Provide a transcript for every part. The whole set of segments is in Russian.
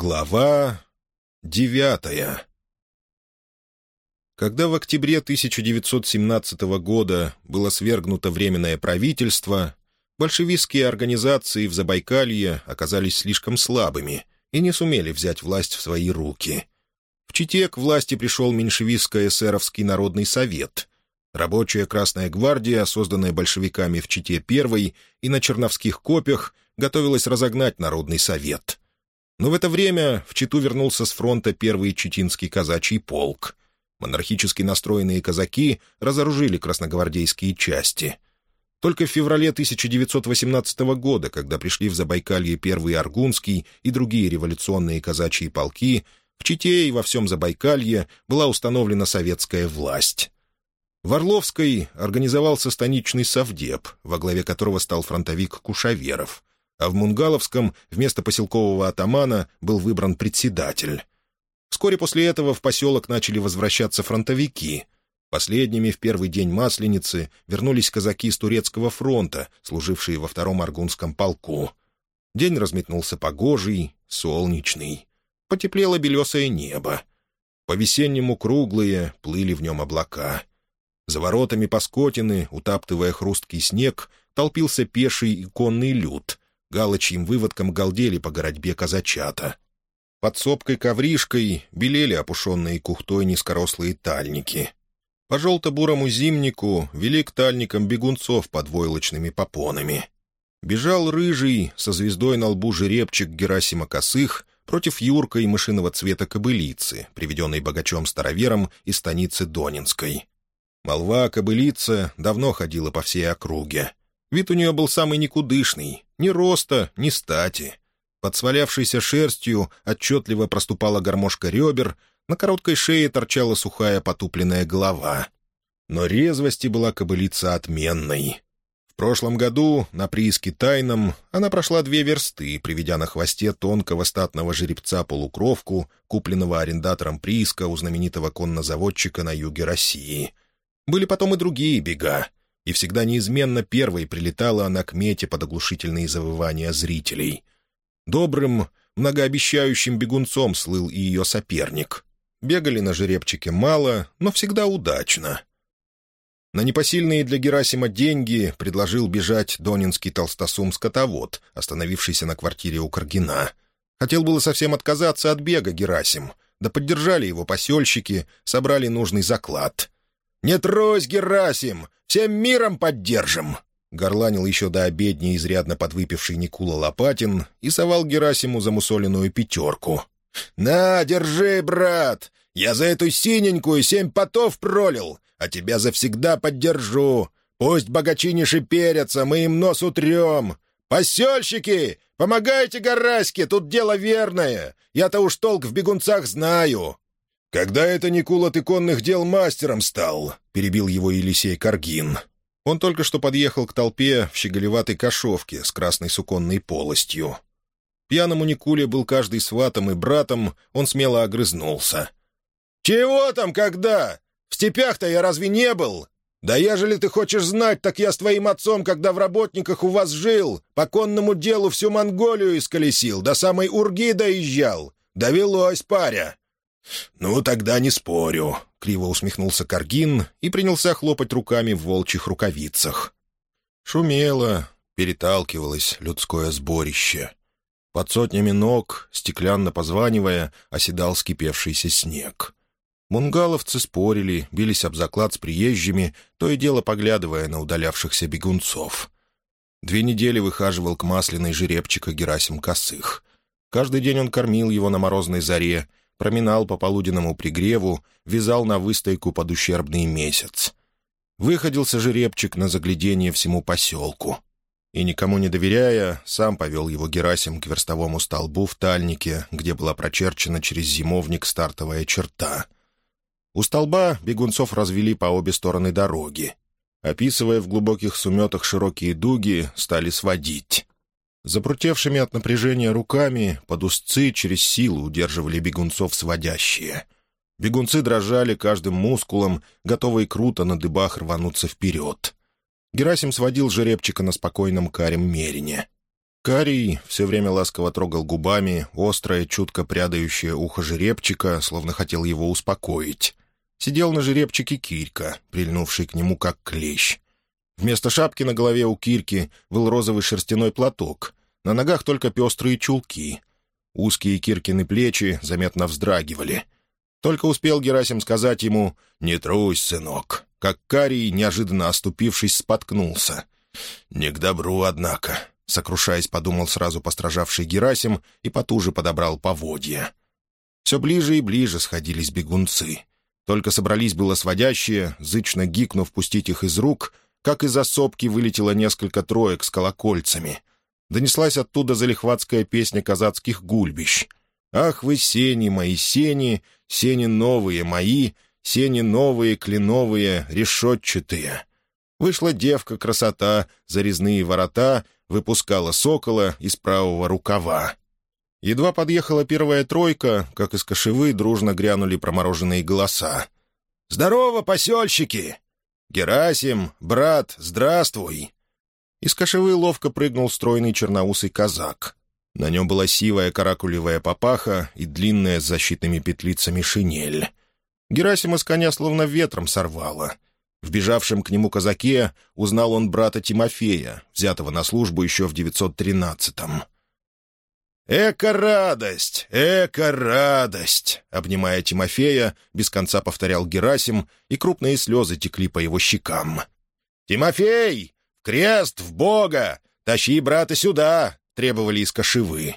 Глава девятая Когда в октябре 1917 года было свергнуто Временное правительство, большевистские организации в Забайкалье оказались слишком слабыми и не сумели взять власть в свои руки. В Чите к власти пришел меньшевистско-эсеровский народный совет. Рабочая Красная гвардия, созданная большевиками в Чите первой и на Черновских копях, готовилась разогнать народный совет — но в это время в Читу вернулся с фронта первый Читинский казачий полк. Монархически настроенные казаки разоружили красногвардейские части. Только в феврале 1918 года, когда пришли в Забайкалье первый Аргунский и другие революционные казачьи полки, в Чите и во всем Забайкалье была установлена советская власть. В Орловской организовался станичный совдеп, во главе которого стал фронтовик Кушаверов а в Мунгаловском вместо поселкового атамана был выбран председатель. Вскоре после этого в поселок начали возвращаться фронтовики. Последними в первый день Масленицы вернулись казаки с Турецкого фронта, служившие во втором Аргунском полку. День разметнулся погожий, солнечный. Потеплело белесое небо. По-весеннему круглые плыли в нем облака. За воротами Паскотины, утаптывая хрусткий снег, толпился пеший и конный люд, галочьим выводком галдели по городьбе казачата. Под сопкой-ковришкой белели опушенные кухтой низкорослые тальники. По желто-бурому зимнику вели к тальникам бегунцов под войлочными попонами. Бежал рыжий, со звездой на лбу жеребчик Герасима Косых против юркой мышиного цвета кобылицы, приведенной богачом-старовером из станицы Донинской. Молва о кобылице давно ходила по всей округе. Вид у нее был самый никудышный, ни роста, ни стати. Под свалявшейся шерстью отчетливо проступала гармошка ребер, на короткой шее торчала сухая потупленная голова. Но резвости была кобылица отменной. В прошлом году на прииске Тайном она прошла две версты, приведя на хвосте тонкого статного жеребца-полукровку, купленного арендатором прииска у знаменитого коннозаводчика на юге России. Были потом и другие бега и всегда неизменно первой прилетала она к мете под оглушительные завывания зрителей. Добрым, многообещающим бегунцом слыл и ее соперник. Бегали на жеребчике мало, но всегда удачно. На непосильные для Герасима деньги предложил бежать донинский толстосум-скотовод, остановившийся на квартире у Каргина. Хотел было совсем отказаться от бега Герасим, да поддержали его посельщики, собрали нужный заклад. «Не трусь, Герасим! Всем миром поддержим!» Горланил еще до обедни изрядно подвыпивший Никула Лопатин и совал Герасиму замусоленную пятерку. «На, держи, брат! Я за эту синенькую семь потов пролил, а тебя завсегда поддержу. Пусть богачи не шиперятся, мы им нос утрем. Посельщики, помогайте Гораське, тут дело верное. Я-то уж толк в бегунцах знаю. «Когда это Никула ты конных дел мастером стал?» — перебил его Елисей Каргин. Он только что подъехал к толпе в щеголеватой кошовке с красной суконной полостью. Пьяному Никуле был каждый сватом и братом, он смело огрызнулся. «Чего там когда? В степях-то я разве не был? Да ежели ты хочешь знать, так я с твоим отцом, когда в работниках у вас жил, по конному делу всю Монголию исколесил, до самой Урги доезжал. Довелось, паря. «Ну, тогда не спорю», — криво усмехнулся Каргин и принялся хлопать руками в волчьих рукавицах. Шумело, переталкивалось людское сборище. Под сотнями ног, стеклянно позванивая, оседал скипевшийся снег. Мунгаловцы спорили, бились об заклад с приезжими, то и дело поглядывая на удалявшихся бегунцов. Две недели выхаживал к масляной жеребчика Герасим Косых. Каждый день он кормил его на морозной заре, проминал по полуденному пригреву, вязал на выстойку под ущербный месяц. Выходился жеребчик на заглядение всему поселку. И, никому не доверяя, сам повел его Герасим к верстовому столбу в Тальнике, где была прочерчена через зимовник стартовая черта. У столба бегунцов развели по обе стороны дороги. Описывая в глубоких суметах широкие дуги, стали сводить. Запрутевшими от напряжения руками под узцы через силу удерживали бегунцов сводящие. Бегунцы дрожали каждым мускулом, готовые круто на дыбах рвануться вперед. Герасим сводил жеребчика на спокойном карем мерине. Карий все время ласково трогал губами острое, чутко прядающее ухо жеребчика, словно хотел его успокоить. Сидел на жеребчике Кирька, прильнувший к нему как клещ. Вместо шапки на голове у Кирки был розовый шерстяной платок, на ногах только пестрые чулки. Узкие Киркины плечи заметно вздрагивали. Только успел Герасим сказать ему «Не трусь, сынок», как Карий, неожиданно оступившись, споткнулся. «Не к добру, однако», — сокрушаясь, подумал сразу постражавший Герасим и потуже подобрал поводья. Все ближе и ближе сходились бегунцы. Только собрались было сводящие, зычно гикнув пустить их из рук, как из осопки вылетело несколько троек с колокольцами. Донеслась оттуда залихватская песня казацких гульбищ. «Ах вы, сени мои, сени, сени новые мои, сени новые, кленовые, решетчатые». Вышла девка красота, зарезные ворота, выпускала сокола из правого рукава. Едва подъехала первая тройка, как из кошевы дружно грянули промороженные голоса. «Здорово, посельщики!» «Герасим, брат, здравствуй!» Из кошевы ловко прыгнул стройный черноусый казак. На нем была сивая каракулевая папаха и длинная с защитными петлицами шинель. Герасима с коня словно ветром сорвало. В к нему казаке узнал он брата Тимофея, взятого на службу еще в 913-м. «Эка радость! Эка радость!» Обнимая Тимофея, без конца повторял Герасим, и крупные слезы текли по его щекам. «Тимофей! В крест! В Бога! Тащи брата сюда!» — требовали из кошевы.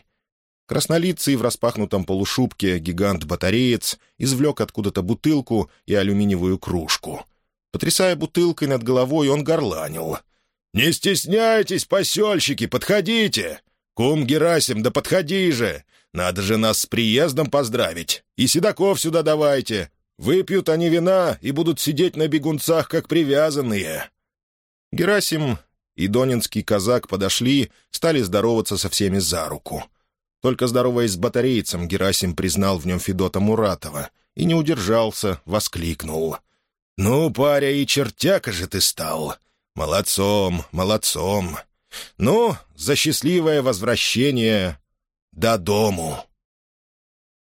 Краснолицый в распахнутом полушубке гигант-батареец извлек откуда-то бутылку и алюминиевую кружку. Потрясая бутылкой над головой, он горланил. «Не стесняйтесь, посельщики, подходите! «Кум Герасим, да подходи же! Надо же нас с приездом поздравить! И седаков сюда давайте! Выпьют они вина и будут сидеть на бегунцах, как привязанные!» Герасим и донинский казак подошли, стали здороваться со всеми за руку. Только здороваясь с батарейцем, Герасим признал в нем Федота Муратова и не удержался, воскликнул. «Ну, паря, и чертяка же ты стал! Молодцом, молодцом! Ну, за счастливое возвращение до дому.